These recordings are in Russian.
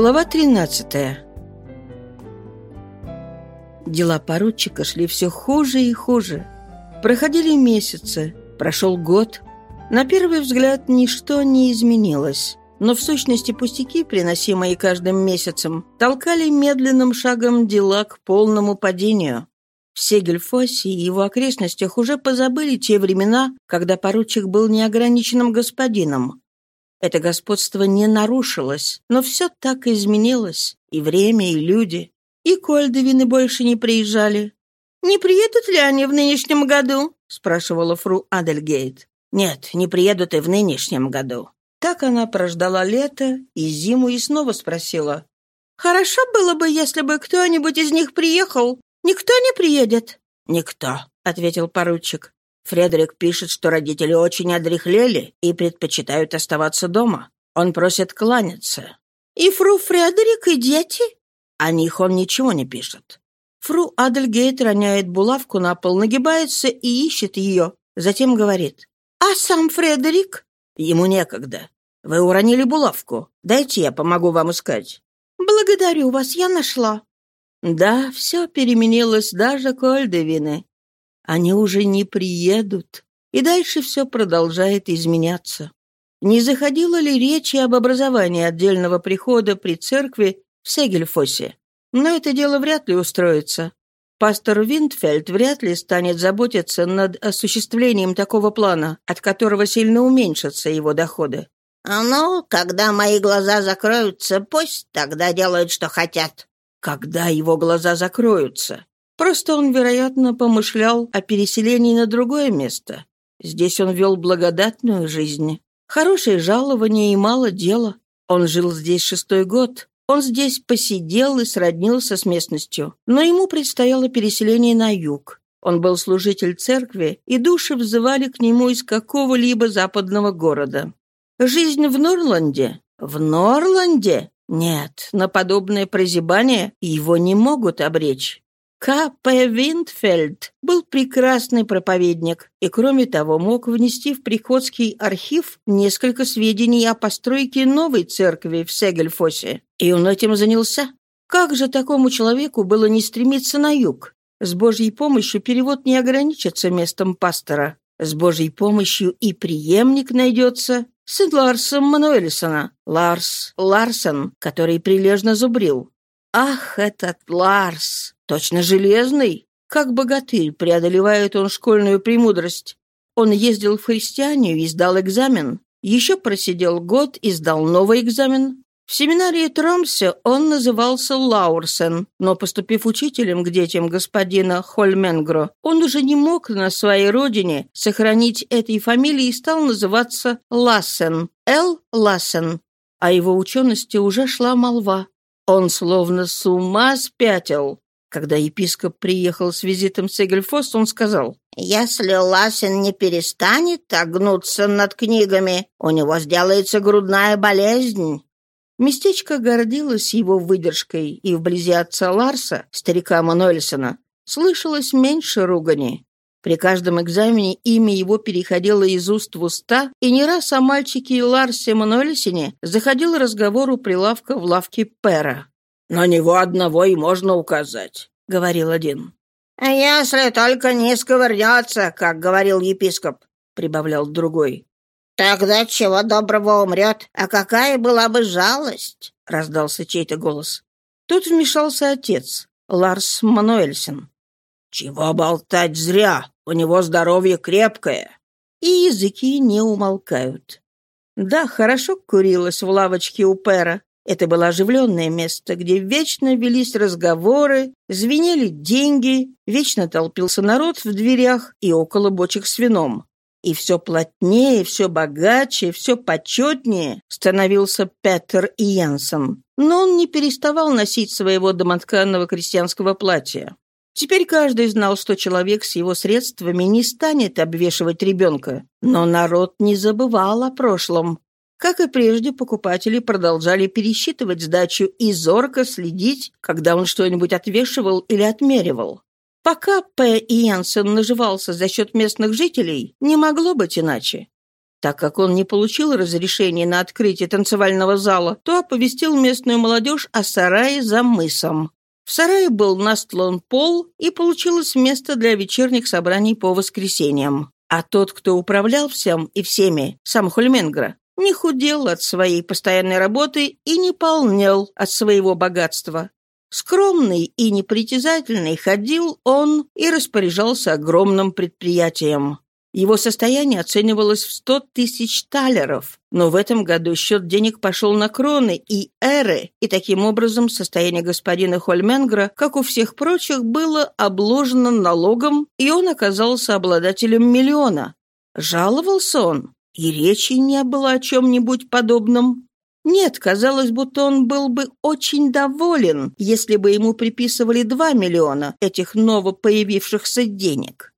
Глава 13 Дела поручика шли все хуже и хуже. Проходили месяцы, прошел год. На первый взгляд ничто не изменилось. Но в сущности пустяки, приносимые каждым месяцем, толкали медленным шагом дела к полному падению. В Сегельфосе и его окрестностях уже позабыли те времена, когда поручик был неограниченным господином. Это господство не нарушилось, но все так изменилось. И время, и люди. И Кольдовины больше не приезжали. «Не приедут ли они в нынешнем году?» — спрашивала фру Адельгейт. «Нет, не приедут и в нынешнем году». Так она прождала лето и зиму и снова спросила. «Хорошо было бы, если бы кто-нибудь из них приехал. Никто не приедет?» «Никто», — ответил поручик. Фредерик пишет, что родители очень одряхлели и предпочитают оставаться дома. Он просит кланяться. «И фру Фредерик, и дети?» О них он ничего не пишет. Фру Адельгейт роняет булавку на пол, нагибается и ищет ее. Затем говорит. «А сам Фредерик?» Ему некогда. Вы уронили булавку. Дайте я помогу вам искать. Благодарю вас, я нашла. Да, все переменилось, даже Кольдевины. Они уже не приедут. И дальше все продолжает изменяться. Не заходила ли речи об образовании отдельного прихода при церкви в Сегельфосе? Но это дело вряд ли устроится. Пастор Виндфельд вряд ли станет заботиться над осуществлением такого плана, от которого сильно уменьшатся его доходы. «Ну, когда мои глаза закроются, пусть тогда делают, что хотят». Когда его глаза закроются? Просто он, вероятно, помышлял о переселении на другое место. Здесь он вел благодатную жизнь. Хорошее жалование и мало дела. Он жил здесь шестой год. Он здесь посидел и сроднился с местностью. Но ему предстояло переселение на юг. Он был служитель церкви, и души взывали к нему из какого-либо западного города. Жизнь в Норланде? В Норланде? Нет, на подобное прозябание его не могут обречь. К.П. Виндфельд был прекрасный проповедник и, кроме того, мог внести в Приходский архив несколько сведений о постройке новой церкви в Сегельфосе. И он этим занялся. Как же такому человеку было не стремиться на юг? С Божьей помощью перевод не ограничится местом пастора. С Божьей помощью и преемник найдется, сын Ларса Мануэльсона, Ларс Ларсен, который прилежно зубрил. Ах, этот Ларс! Точно железный! Как богатырь преодолевает он школьную премудрость. Он ездил в христианию и сдал экзамен. Еще просидел год и сдал новый экзамен. В семинарии Тромсе он назывался Лаурсен, но, поступив учителем к детям господина Хольменгро, он уже не мог на своей родине сохранить этой фамилии и стал называться Лассен, Л. Лассен. О его учености уже шла молва. Он словно с ума спятил. Когда епископ приехал с визитом в Сегельфост, он сказал, «Если Лассен не перестанет огнуться над книгами, у него сделается грудная болезнь». Местечко гордилось его выдержкой, и вблизи отца Ларса, старика Мануэльсона, слышалось меньше ругани. При каждом экзамене имя его переходило из уст в уста, и не раз о мальчике Ларсе Мануэльсене заходил разговор у прилавка в лавке Пера. «На него одного и можно указать», — говорил один. «Если только не сковырнется, как говорил епископ», — прибавлял другой. «Тогда чего доброго умрет, а какая была бы жалость?» — раздался чей-то голос. Тут вмешался отец, Ларс Мануэльсен. «Чего болтать зря? У него здоровье крепкое». И языки не умолкают. Да, хорошо курилось в лавочке у Пера, это было оживленное место, где вечно велись разговоры, звенели деньги, вечно толпился народ в дверях и около бочек с вином. И все плотнее, все богаче, все почетнее становился Петер Йенсен. Но он не переставал носить своего домотканного крестьянского платья. Теперь каждый знал, что человек с его средствами не станет обвешивать ребенка. Но народ не забывал о прошлом. Как и прежде, покупатели продолжали пересчитывать сдачу и зорко следить, когда он что-нибудь отвешивал или отмеривал. Пока П. Янсен наживался за счет местных жителей, не могло быть иначе. Так как он не получил разрешения на открытие танцевального зала, то оповестил местную молодежь о сарае за мысом. В сарае был настлан пол, и получилось место для вечерних собраний по воскресеньям. А тот, кто управлял всем и всеми, сам Хульменгра, не худел от своей постоянной работы и не полнел от своего богатства. Скромный и непритязательный ходил он и распоряжался огромным предприятием. Его состояние оценивалось в 100 тысяч талеров, но в этом году счет денег пошел на кроны и эры, и таким образом состояние господина Хольменгра, как у всех прочих, было обложено налогом, и он оказался обладателем миллиона. Жаловался он, и речи не было о чем-нибудь подобном. Нет, казалось, будто он был бы очень доволен, если бы ему приписывали 2 миллиона этих новопоявившихся денег.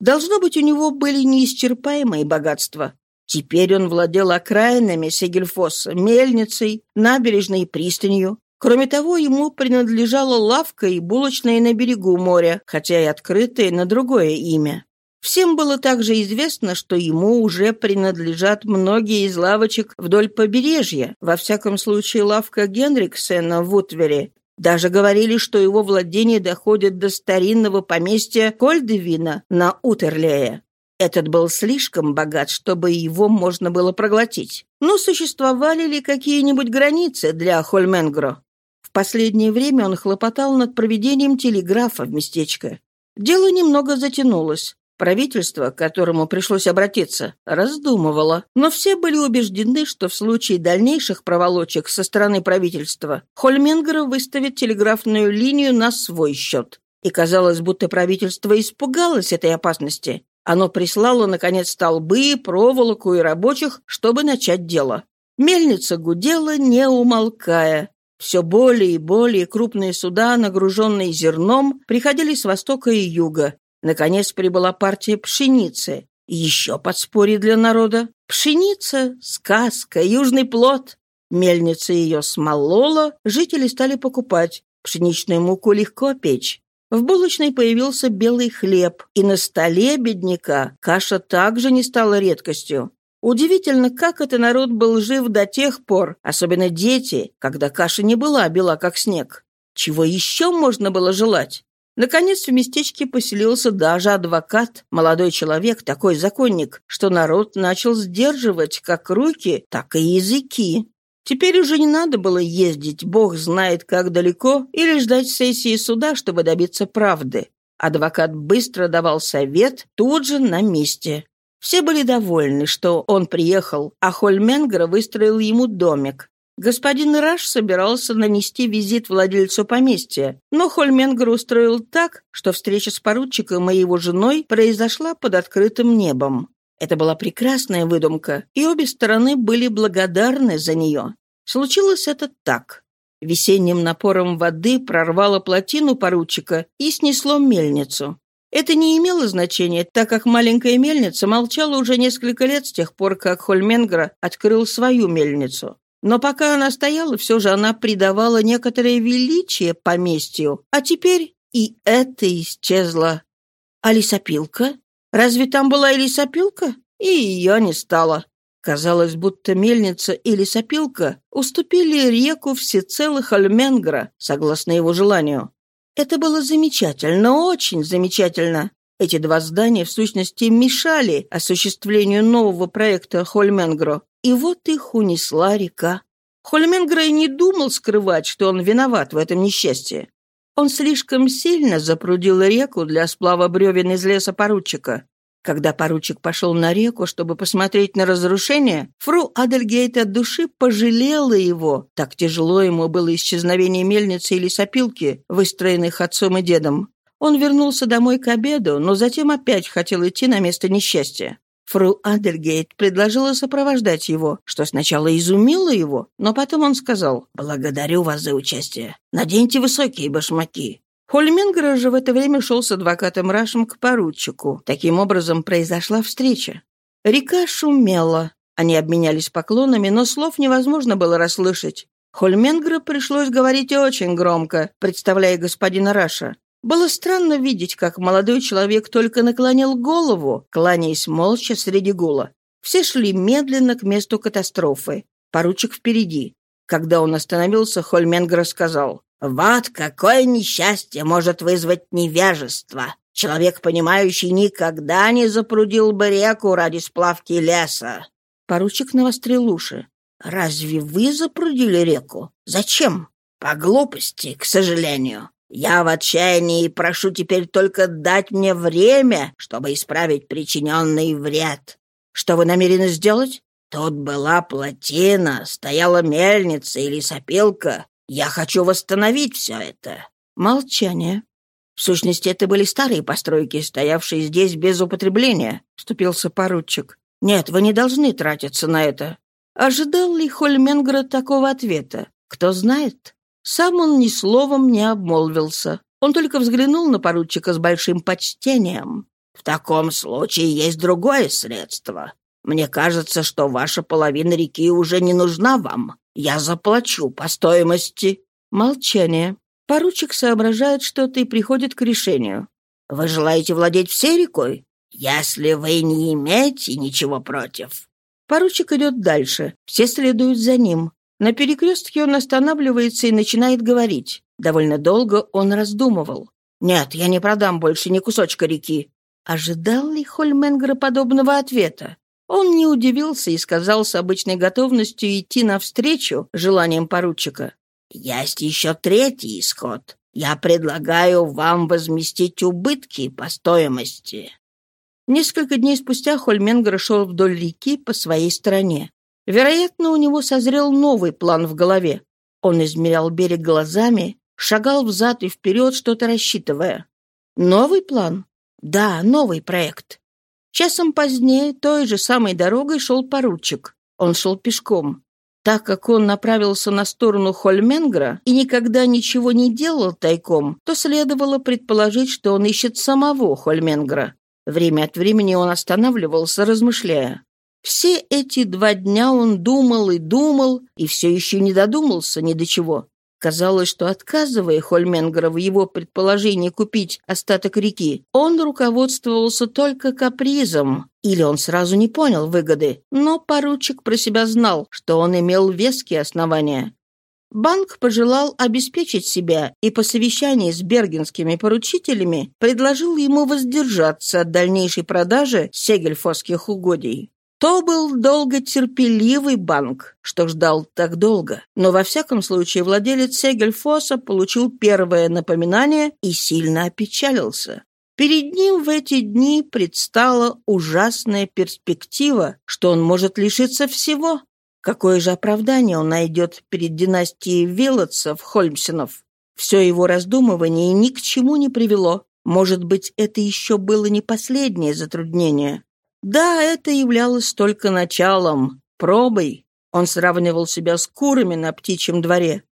Должно быть, у него были неисчерпаемые богатства. Теперь он владел окраинами Сегельфосса, мельницей, набережной и пристанью. Кроме того, ему принадлежала лавка и булочная на берегу моря, хотя и открытая на другое имя. Всем было также известно, что ему уже принадлежат многие из лавочек вдоль побережья, во всяком случае лавка Генриксена в Утвере. Даже говорили, что его владения доходят до старинного поместья Кольдевина на Утерлее. Этот был слишком богат, чтобы его можно было проглотить. Но существовали ли какие-нибудь границы для Хольменгро? В последнее время он хлопотал над проведением телеграфа в местечко. Дело немного затянулось. Правительство, к которому пришлось обратиться, раздумывало, но все были убеждены, что в случае дальнейших проволочек со стороны правительства Хольменгер выставит телеграфную линию на свой счет. И казалось, будто правительство испугалось этой опасности. Оно прислало, наконец, столбы, проволоку и рабочих, чтобы начать дело. Мельница гудела, не умолкая. Все более и более крупные суда, нагруженные зерном, приходили с востока и юга, Наконец прибыла партия пшеницы. Еще подспорье для народа. Пшеница, сказка, южный плод. Мельница ее смолола, жители стали покупать. Пшеничную муку легко печь. В булочной появился белый хлеб, и на столе бедняка каша также не стала редкостью. Удивительно, как этот народ был жив до тех пор, особенно дети, когда каша не была бела, как снег. Чего еще можно было желать? Наконец в местечке поселился даже адвокат, молодой человек, такой законник, что народ начал сдерживать как руки, так и языки. Теперь уже не надо было ездить, бог знает как далеко, или ждать сессии суда, чтобы добиться правды. Адвокат быстро давал совет тут же на месте. Все были довольны, что он приехал, а Хольменгер выстроил ему домик. Господин Раш собирался нанести визит владельцу поместья, но Хольменгер устроил так, что встреча с поручиком и его женой произошла под открытым небом. Это была прекрасная выдумка, и обе стороны были благодарны за нее. Случилось это так. Весенним напором воды прорвало плотину поручика и снесло мельницу. Это не имело значения, так как маленькая мельница молчала уже несколько лет с тех пор, как Хольменгра открыл свою мельницу. Но пока она стояла, все же она придавала некоторое величие поместью, а теперь и это исчезло. А лесопилка? Разве там была и лесопилка? И ее не стало. Казалось, будто мельница и лесопилка уступили реку всецело Хольменгра, согласно его желанию. Это было замечательно, очень замечательно. Эти два здания, в сущности, мешали осуществлению нового проекта Хольменгро, и вот их унесла река. Хольменгрей не думал скрывать, что он виноват в этом несчастье. Он слишком сильно запрудил реку для сплава бревен из леса поручика. Когда поручик пошел на реку, чтобы посмотреть на разрушение, фру Адельгейт от души пожалела его. Так тяжело ему было исчезновение мельницы или сопилки, выстроенных отцом и дедом. Он вернулся домой к обеду, но затем опять хотел идти на место несчастья. Фру Адельгейт предложила сопровождать его, что сначала изумило его, но потом он сказал «Благодарю вас за участие. Наденьте высокие башмаки». Хольмингер же в это время шел с адвокатом Рашем к поручику. Таким образом произошла встреча. Река шумела. Они обменялись поклонами, но слов невозможно было расслышать. Хольменгру пришлось говорить очень громко, представляя господина Раша. Было странно видеть, как молодой человек только наклонил голову, кланяясь молча среди гула. Все шли медленно к месту катастрофы. Поручик впереди. Когда он остановился, Хольменгер сказал, «Вот какое несчастье может вызвать невежество! Человек, понимающий, никогда не запрудил бы реку ради сплавки леса!» Поручик навострил уши. «Разве вы запрудили реку? Зачем?» «По глупости, к сожалению. Я в отчаянии и прошу теперь только дать мне время, чтобы исправить причиненный вред. Что вы намерены сделать? Тут была плотина, стояла мельница или сопилка. Я хочу восстановить все это. Молчание. В сущности, это были старые постройки, стоявшие здесь без употребления, вступился поручик. Нет, вы не должны тратиться на это. Ожидал ли Хольменгра такого ответа? Кто знает? Сам он ни словом не обмолвился. Он только взглянул на поручика с большим почтением. «В таком случае есть другое средство. Мне кажется, что ваша половина реки уже не нужна вам. Я заплачу по стоимости». Молчание. Поручик соображает что-то и приходит к решению. «Вы желаете владеть всей рекой? Если вы не имеете ничего против». Поручик идет дальше. Все следуют за ним. На перекрестке он останавливается и начинает говорить. Довольно долго он раздумывал. «Нет, я не продам больше ни кусочка реки». Ожидал ли Хольменгера подобного ответа? Он не удивился и сказал с обычной готовностью идти навстречу желаниям поручика. «Есть еще третий исход. Я предлагаю вам возместить убытки по стоимости». Несколько дней спустя Хольменгер шел вдоль реки по своей стороне. Вероятно, у него созрел новый план в голове. Он измерял берег глазами, шагал взад и вперед, что-то рассчитывая. Новый план? Да, новый проект. Часом позднее той же самой дорогой шел поручик. Он шел пешком. Так как он направился на сторону Хольменгра и никогда ничего не делал тайком, то следовало предположить, что он ищет самого Хольменгра. Время от времени он останавливался, размышляя. Все эти два дня он думал и думал, и все еще не додумался ни до чего. Казалось, что отказывая Хольменгера в его предположении купить остаток реки, он руководствовался только капризом, или он сразу не понял выгоды, но поручик про себя знал, что он имел веские основания. Банк пожелал обеспечить себя и по совещании с бергенскими поручителями предложил ему воздержаться от дальнейшей продажи сегельфосских угодий. То был долготерпеливый банк, что ждал так долго. Но во всяком случае владелец Сегельфоса получил первое напоминание и сильно опечалился. Перед ним в эти дни предстала ужасная перспектива, что он может лишиться всего. Какое же оправдание он найдет перед династией Вилотсов-Хольмсенов? Все его раздумывание ни к чему не привело. Может быть, это еще было не последнее затруднение. Да, это являлось только началом, пробой. Он сравнивал себя с курами на птичьем дворе.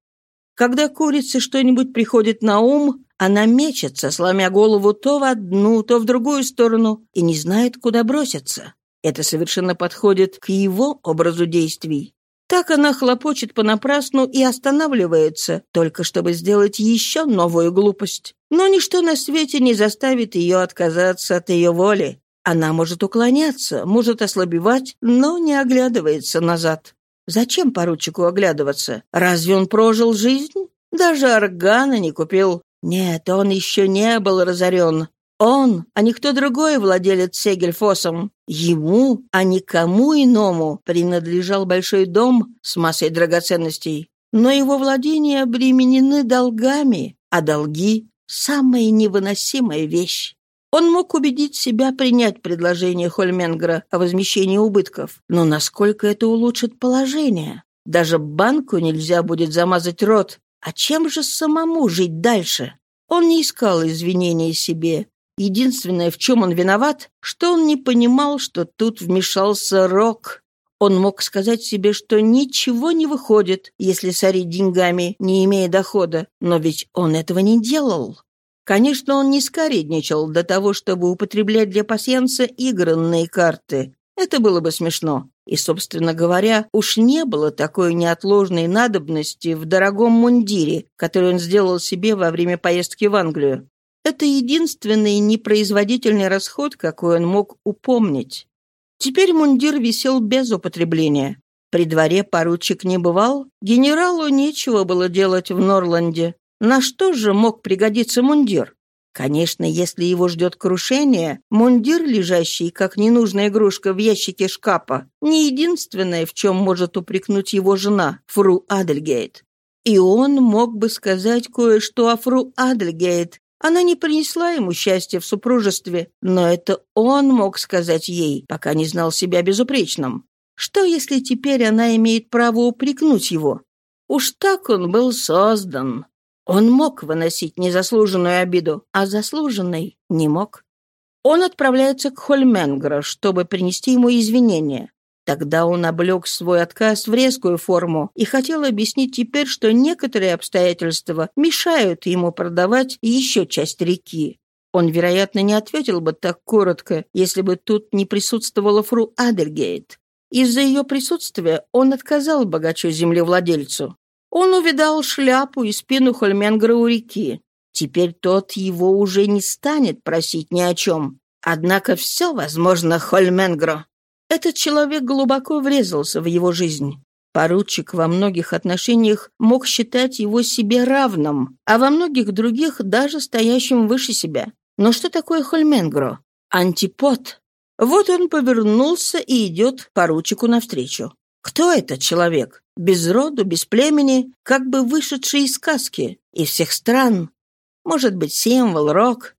Когда курице что-нибудь приходит на ум, она мечется, сломя голову то в одну, то в другую сторону, и не знает, куда броситься. Это совершенно подходит к его образу действий. Так она хлопочет понапрасну и останавливается, только чтобы сделать еще новую глупость. Но ничто на свете не заставит ее отказаться от ее воли. Она может уклоняться, может ослабевать, но не оглядывается назад. Зачем поручику оглядываться? Разве он прожил жизнь? Даже органа не купил. Нет, он еще не был разорен. Он, а никто другой владелец Сегельфосом. Ему, а никому иному, принадлежал большой дом с массой драгоценностей. Но его владения обременены долгами, а долги — самая невыносимая вещь. Он мог убедить себя принять предложение Хольменгера о возмещении убытков. Но насколько это улучшит положение? Даже банку нельзя будет замазать рот. А чем же самому жить дальше? Он не искал извинений себе. Единственное, в чем он виноват, что он не понимал, что тут вмешался Рок. Он мог сказать себе, что ничего не выходит, если сорить деньгами, не имея дохода, но ведь он этого не делал. Конечно, он не скоредничал до того, чтобы употреблять для пасьянса игранные карты. Это было бы смешно. И, собственно говоря, уж не было такой неотложной надобности в дорогом мундире, который он сделал себе во время поездки в Англию. Это единственный непроизводительный расход, какой он мог упомнить. Теперь мундир висел без употребления. При дворе поручик не бывал, генералу нечего было делать в Норланде. На что же мог пригодиться мундир? Конечно, если его ждет крушение, мундир, лежащий как ненужная игрушка в ящике шкафа, не единственное, в чем может упрекнуть его жена, фру Адельгейт. И он мог бы сказать кое-что о фру Адельгейт. Она не принесла ему счастья в супружестве, но это он мог сказать ей, пока не знал себя безупречным. Что, если теперь она имеет право упрекнуть его? Уж так он был создан, он мог выносить незаслуженную обиду, а заслуженной не мог. Он отправляется к Хольменгро, чтобы принести ему извинения. Тогда он облег свой отказ в резкую форму и хотел объяснить теперь, что некоторые обстоятельства мешают ему продавать еще часть реки. Он, вероятно, не ответил бы так коротко, если бы тут не присутствовала фру Адельгейт. Из-за ее присутствия он отказал богачу-землевладельцу. Он увидал шляпу и спину Хольменгра у реки. Теперь тот его уже не станет просить ни о чем. Однако все возможно Хольменгро. Этот человек глубоко врезался в его жизнь. Поручик во многих отношениях мог считать его себе равным, а во многих других даже стоящим выше себя. Но что такое Хольменгро? Антипод. Вот он повернулся и идет поручику навстречу. Кто этот человек? Без роду, без племени, как бы вышедший из сказки, из всех стран. Может быть, символ, рок.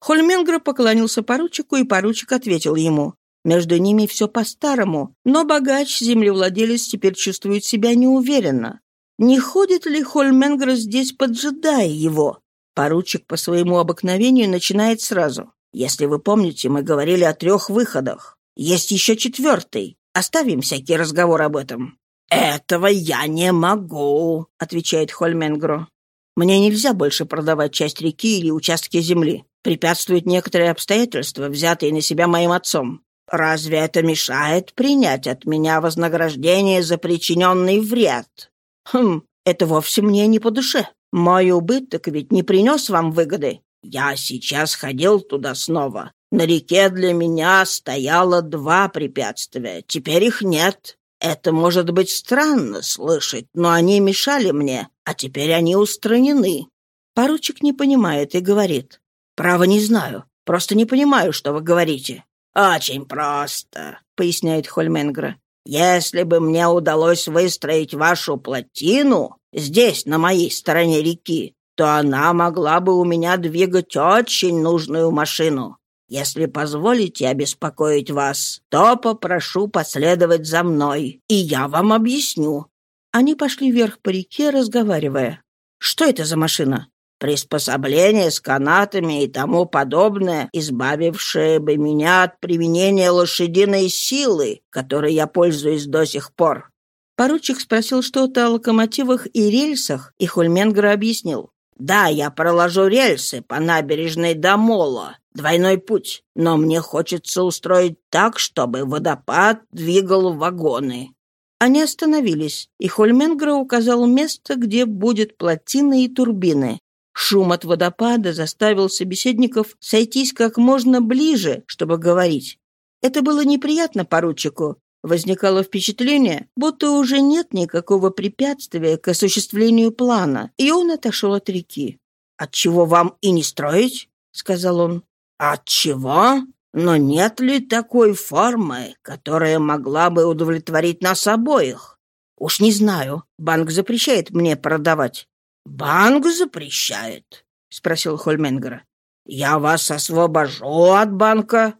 Хольменгро поклонился поручику, и поручик ответил ему. Между ними все по-старому, но богач-землевладелец теперь чувствует себя неуверенно. Не ходит ли Хольменгро здесь, поджидая его? Поручик по своему обыкновению начинает сразу. Если вы помните, мы говорили о трех выходах. Есть еще четвертый. Оставим всякий разговор об этом». «Этого я не могу», — отвечает Хольменгро. «Мне нельзя больше продавать часть реки или участки земли. Препятствуют некоторые обстоятельства, взятые на себя моим отцом. Разве это мешает принять от меня вознаграждение за причиненный вред? Хм, это вовсе мне не по душе. Мой убыток ведь не принес вам выгоды. Я сейчас ходил туда снова. На реке для меня стояло два препятствия, теперь их нет. Это может быть странно слышать, но они мешали мне, а теперь они устранены. Поручик не понимает и говорит. «Право не знаю, просто не понимаю, что вы говорите». «Очень просто», — поясняет Хольменгра. «Если бы мне удалось выстроить вашу плотину здесь, на моей стороне реки, то она могла бы у меня двигать очень нужную машину. Если позволите обеспокоить вас, то попрошу последовать за мной, и я вам объясню». Они пошли вверх по реке, разговаривая. «Что это за машина?» «Приспособление с канатами и тому подобное, избавившее бы меня от применения лошадиной силы, которой я пользуюсь до сих пор». Поручик спросил что-то о локомотивах и рельсах, и Хульменгра объяснил. «Да, я проложу рельсы по набережной до Мола, двойной путь, но мне хочется устроить так, чтобы водопад двигал вагоны». Они остановились, и Хольменгра указал место, где будет плотина и турбины. Шум от водопада заставил собеседников сойтись как можно ближе, чтобы говорить. Это было неприятно поручику. Возникало впечатление, будто уже нет никакого препятствия к осуществлению плана, и он отошел от реки. «Отчего вам и не строить?» — сказал он. От чего? Но нет ли такой формы, которая могла бы удовлетворить нас обоих? Уж не знаю. Банк запрещает мне продавать. Банк запрещает? Спросил Хольменгера. Я вас освобожу от банка.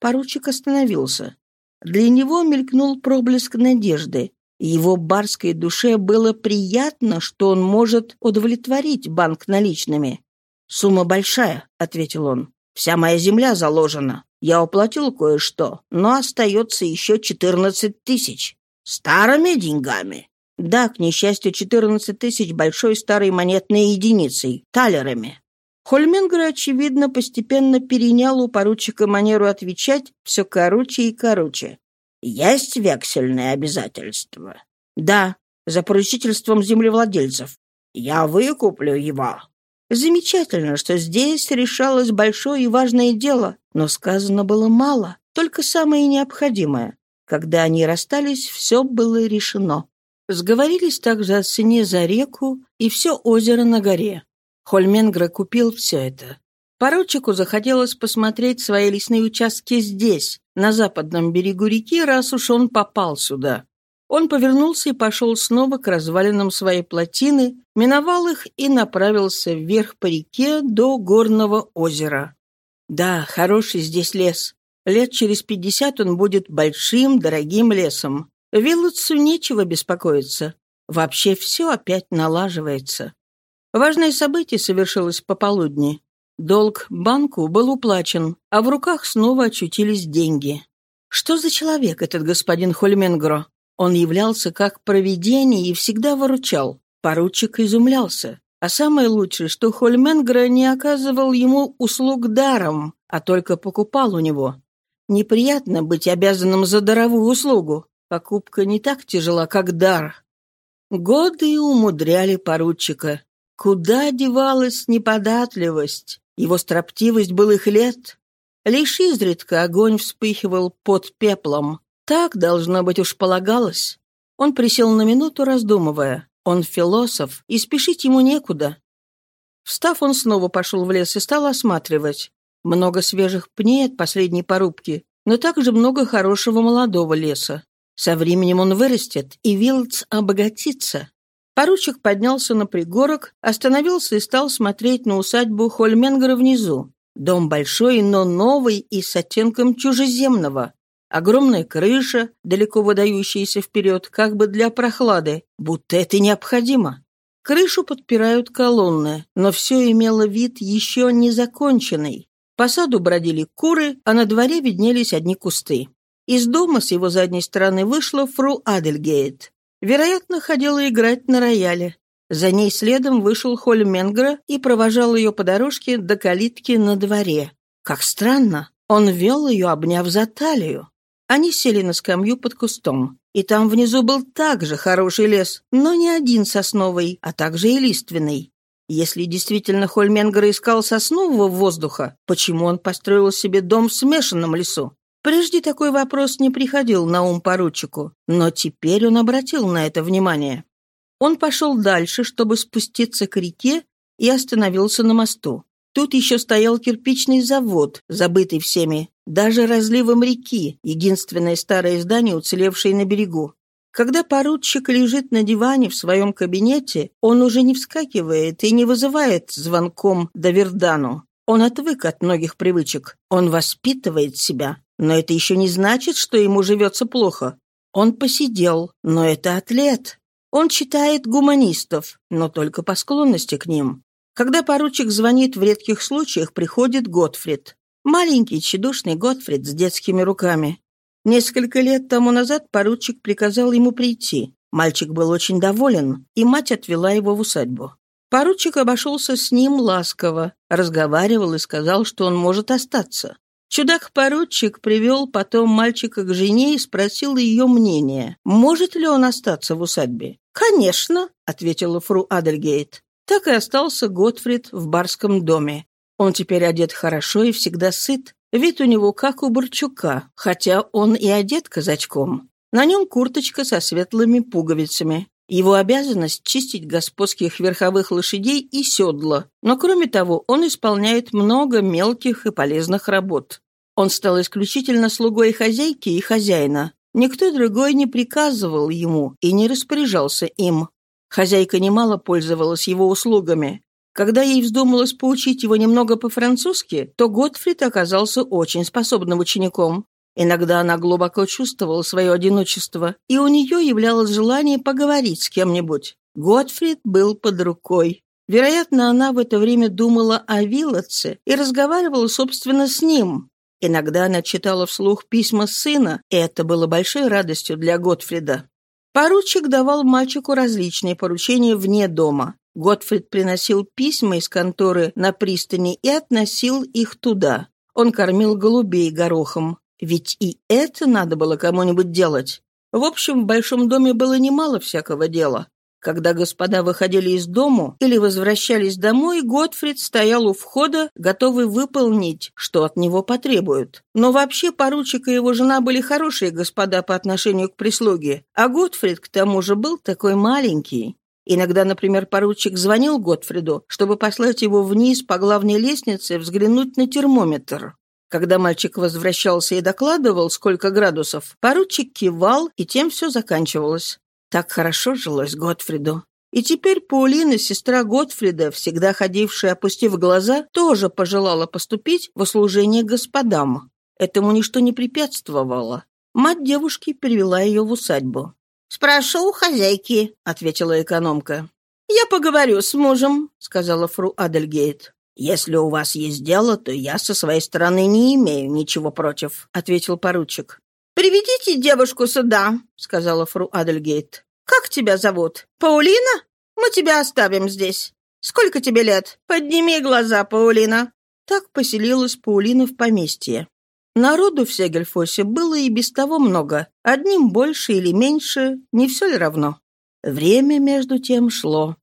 Поручик остановился. Для него мелькнул проблеск надежды. Его барской душе было приятно, что он может удовлетворить банк наличными. «Сумма большая», — ответил он. Вся моя земля заложена. Я уплатил кое-что, но остается еще четырнадцать тысяч. Старыми деньгами. Да, к несчастью, четырнадцать тысяч большой старой монетной единицей, талерами. Хольменгер, очевидно, постепенно перенял у поручика манеру отвечать все короче и короче. «Есть вексельные обязательства?» «Да, за поручительством землевладельцев. Я выкуплю его. Замечательно, что здесь решалось большое и важное дело, но сказано было мало. только самое необходимое. Когда они расстались, все было решено. Сговорились также о цене за реку и все озеро на горе. Хольменгра купил все это. Поручику захотелось посмотреть свои лесные участки здесь, на западном берегу реки, раз уж он попал сюда. Он повернулся и пошел снова к развалинам своей плотины, миновал их и направился вверх по реке до горного озера. Да, хороший здесь лес. Лет через пятьдесят он будет большим, дорогим лесом. Виллотсу нечего беспокоиться. Вообще все опять налаживается. Важное событие совершилось пополудни. Долг банку был уплачен, а в руках снова очутились деньги. Что за человек этот господин Хольменгро? Он являлся как провидение и всегда выручал. Поручик изумлялся. А самое лучшее, что Хольменгра не оказывал ему услуг даром, а только покупал у него. Неприятно быть обязанным за даровую услугу. Покупка не так тяжела, как дар. Годы умудряли поручика. Куда девалась неподатливость? Его строптивость былых лет? Лишь изредка огонь вспыхивал под пеплом. Так, должно быть, уж полагалось. Он присел на минуту, раздумывая. Он философ, и спешить ему некуда. Встав, он снова пошел в лес и стал осматривать. Много свежих пней от последней порубки, но также много хорошего молодого леса. Со временем он вырастет, и Вилдс обогатится. Поручик поднялся на пригорок, остановился и стал смотреть на усадьбу Хольменгера внизу. Дом большой, но новый и с оттенком чужеземного. Огромная крыша, далеко выдающаяся вперед, как бы для прохлады, будто это необходимо. Крышу подпирают колонны, но все имело вид еще не законченный. По саду бродили куры, а на дворе виднелись одни кусты. Из дома с его задней стороны вышла фру Адельгейт. Вероятно, ходила играть на рояле. За ней следом вышел Хольменгра и провожал ее по дорожке до калитки на дворе. Как странно, он вел ее, обняв за талию. Они сели на скамью под кустом. И там внизу был также хороший лес, но не один сосновый, а также и лиственный. Если действительно Хольменгер искал соснового воздуха, почему он построил себе дом в смешанном лесу? Прежде такой вопрос не приходил на ум поручику, но теперь он обратил на это внимание. Он пошел дальше, чтобы спуститься к реке, и остановился на мосту. Тут еще стоял кирпичный завод, забытый всеми, даже разливом реки, единственное старое здание, уцелевшее на берегу. Когда поручик лежит на диване в своем кабинете, он уже не вскакивает и не вызывает звонком Давердану. Он отвык от многих привычек. Он воспитывает себя. Но это еще не значит, что ему живется плохо. Он посидел, но это атлет. Он читает гуманистов, но только по склонности к ним. Когда поручик звонит, в редких случаях приходит Готфрид. Маленький, тщедушный Готфрид с детскими руками. Несколько лет тому назад поручик приказал ему прийти. Мальчик был очень доволен, и мать отвела его в усадьбу. Поручик обошелся с ним ласково, разговаривал и сказал, что он может остаться. Чудак-поручик привел потом мальчика к жене и спросил ее мнение, может ли он остаться в усадьбе. «Конечно», — ответила фру Адельгейт. Так и остался Готфрид в барском доме. Он теперь одет хорошо и всегда сыт. Вид у него как у Борчука, хотя он и одет казачком. На нем курточка со светлыми пуговицами. Его обязанность чистить господских верховых лошадей и седла, но кроме того он исполняет много мелких и полезных работ. Он стал исключительно слугой хозяйки и хозяина. Никто другой не приказывал ему и не распоряжался им. Хозяйка немало пользовалась его услугами. Когда ей вздумалось поучить его немного по-французски, то Готфрид оказался очень способным учеником. Иногда она глубоко чувствовала свое одиночество, и у нее являлось желание поговорить с кем-нибудь. Готфрид был под рукой. Вероятно, она в это время думала о Вилотце и разговаривала, собственно, с ним. Иногда она читала вслух письма сына, и это было большой радостью для Готфрида. Поручик давал мальчику различные поручения вне дома. Готфрид приносил письма из конторы на пристани и относил их туда. Он кормил голубей горохом. Ведь и это надо было кому-нибудь делать. В общем, в большом доме было немало всякого дела. Когда господа выходили из дому или возвращались домой, Готфрид стоял у входа, готовый выполнить, что от него потребуют. Но вообще поручик и его жена были хорошие господа по отношению к прислуге, а Готфрид к тому же был такой маленький. Иногда, например, поручик звонил Готфриду, чтобы послать его вниз по главной лестнице взглянуть на термометр. Когда мальчик возвращался и докладывал, сколько градусов, поручик кивал, и тем все заканчивалось. Так хорошо жилось Готфриду. И теперь Паулина, сестра Готфрида, всегда ходившая, опустив глаза, тоже пожелала поступить в услужение господам. Этому ничто не препятствовало. Мать девушки привела ее в усадьбу. «Спрошу у хозяйки», — ответила экономка. «Я поговорю с мужем», — сказала фру Адельгейт. «Если у вас есть дело, то я со своей стороны не имею ничего против», — ответил поручик. «Приведите девушку сюда», — сказала фру Адельгейт. «Как тебя зовут? Паулина? Мы тебя оставим здесь. Сколько тебе лет? Подними глаза, Паулина». Так поселилась Паулина в поместье. Народу в Сегельфосе было и без того много. Одним больше или меньше, не все ли равно? Время, между тем, шло.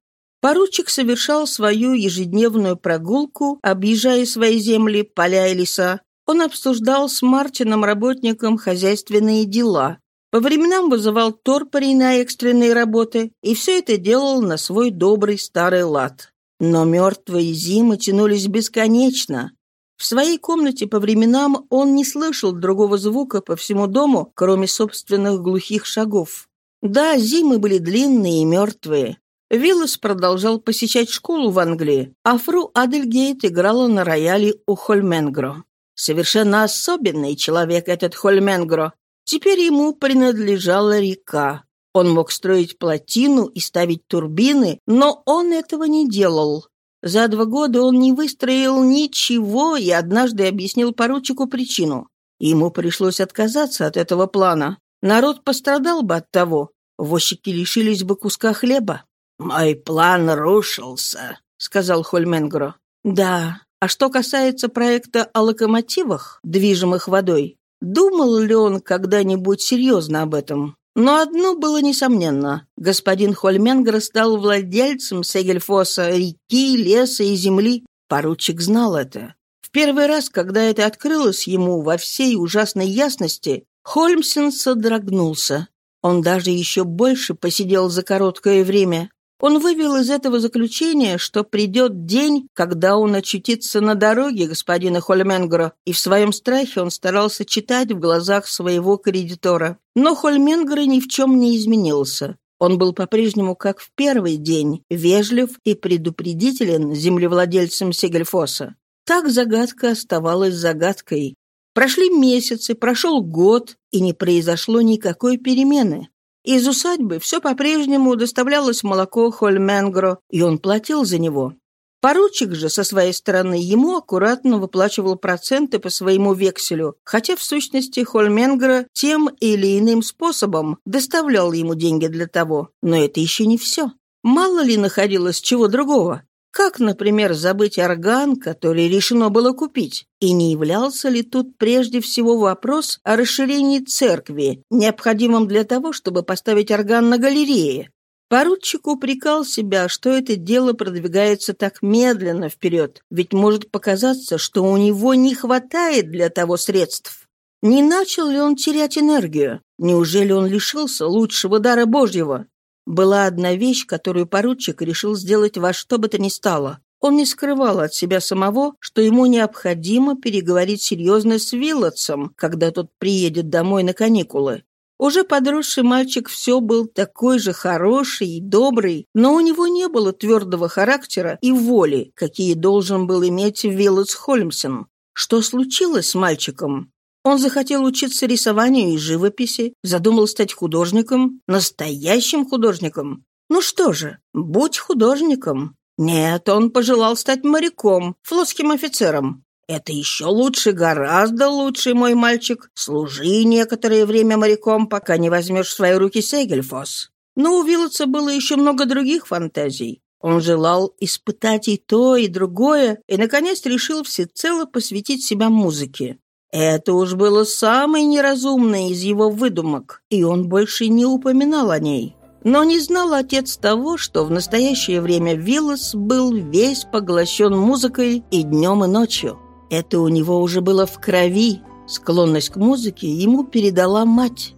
Поручик совершал свою ежедневную прогулку, объезжая свои земли, поля и леса, он обсуждал с Мартином работником хозяйственные дела. По временам вызывал торпорей на экстренные работы, и все это делал на свой добрый старый лад. Но мертвые зимы тянулись бесконечно. В своей комнате по временам он не слышал другого звука по всему дому, кроме собственных глухих шагов. Да, зимы были длинные и мертвые. Виллас продолжал посещать школу в Англии, а фру Адельгейт играла на рояле у Хольменгро. Совершенно особенный человек этот Хольменгро. Теперь ему принадлежала река. Он мог строить плотину и ставить турбины, но он этого не делал. За два года он не выстроил ничего и однажды объяснил поручику причину. Ему пришлось отказаться от этого плана. Народ пострадал бы от того. Возчики лишились бы куска хлеба. «Мой план рушился», — сказал Хольменгро. «Да, а что касается проекта о локомотивах, движимых водой, думал ли он когда-нибудь серьезно об этом? Но одно было несомненно. Господин Хольменгер стал владельцем Сегельфоса, реки, леса и земли. Поручик знал это. В первый раз, когда это открылось ему во всей ужасной ясности, Хольмсен содрогнулся. Он даже еще больше посидел за короткое время. Он вывел из этого заключения, что придет день, когда он очутится на дороге господина Хольменгера, и в своем страхе он старался читать в глазах своего кредитора. Но Хольменгер ни в чем не изменился. Он был по-прежнему, как в первый день, вежлив и предупредителен землевладельцам Сегельфоса. Так загадка оставалась загадкой. Прошли месяцы, прошел год, и не произошло никакой перемены. Из усадьбы все по-прежнему доставлялось молоко Хольменгро, и он платил за него. Поручик же, со своей стороны, ему аккуратно выплачивал проценты по своему векселю, хотя в сущности Хольменгро тем или иным способом доставлял ему деньги для того. Но это еще не все. Мало ли находилось чего другого. Как, например, забыть орган, который решено было купить? И не являлся ли тут прежде всего вопрос о расширении церкви, необходимом для того, чтобы поставить орган на галерее? Поручик упрекал себя, что это дело продвигается так медленно вперед, ведь может показаться, что у него не хватает для того средств. Не начал ли он терять энергию? Неужели он лишился лучшего дара Божьего? Была одна вещь, которую поручик решил сделать во что бы то ни стало. Он не скрывал от себя самого, что ему необходимо переговорить серьезно с Виллотсом, когда тот приедет домой на каникулы. Уже подросший мальчик все был такой же хороший и добрый, но у него не было твердого характера и воли, какие должен был иметь Виллотс Хольмсен. Что случилось с мальчиком? Он захотел учиться рисованию и живописи, задумал стать художником, настоящим художником. Ну что же, будь художником. Нет, он пожелал стать моряком, флотским офицером. Это еще лучше, гораздо лучше, мой мальчик. Служи некоторое время моряком, пока не возьмешь в свои руки Сегельфос. Но у Виллотса было еще много других фантазий. Он желал испытать и то, и другое, и, наконец, решил всецело посвятить себя музыке. Это уж было самое неразумное из его выдумок, и он больше не упоминал о ней. Но не знал отец того, что в настоящее время Виллас был весь поглощен музыкой и днем, и ночью. Это у него уже было в крови. Склонность к музыке ему передала мать.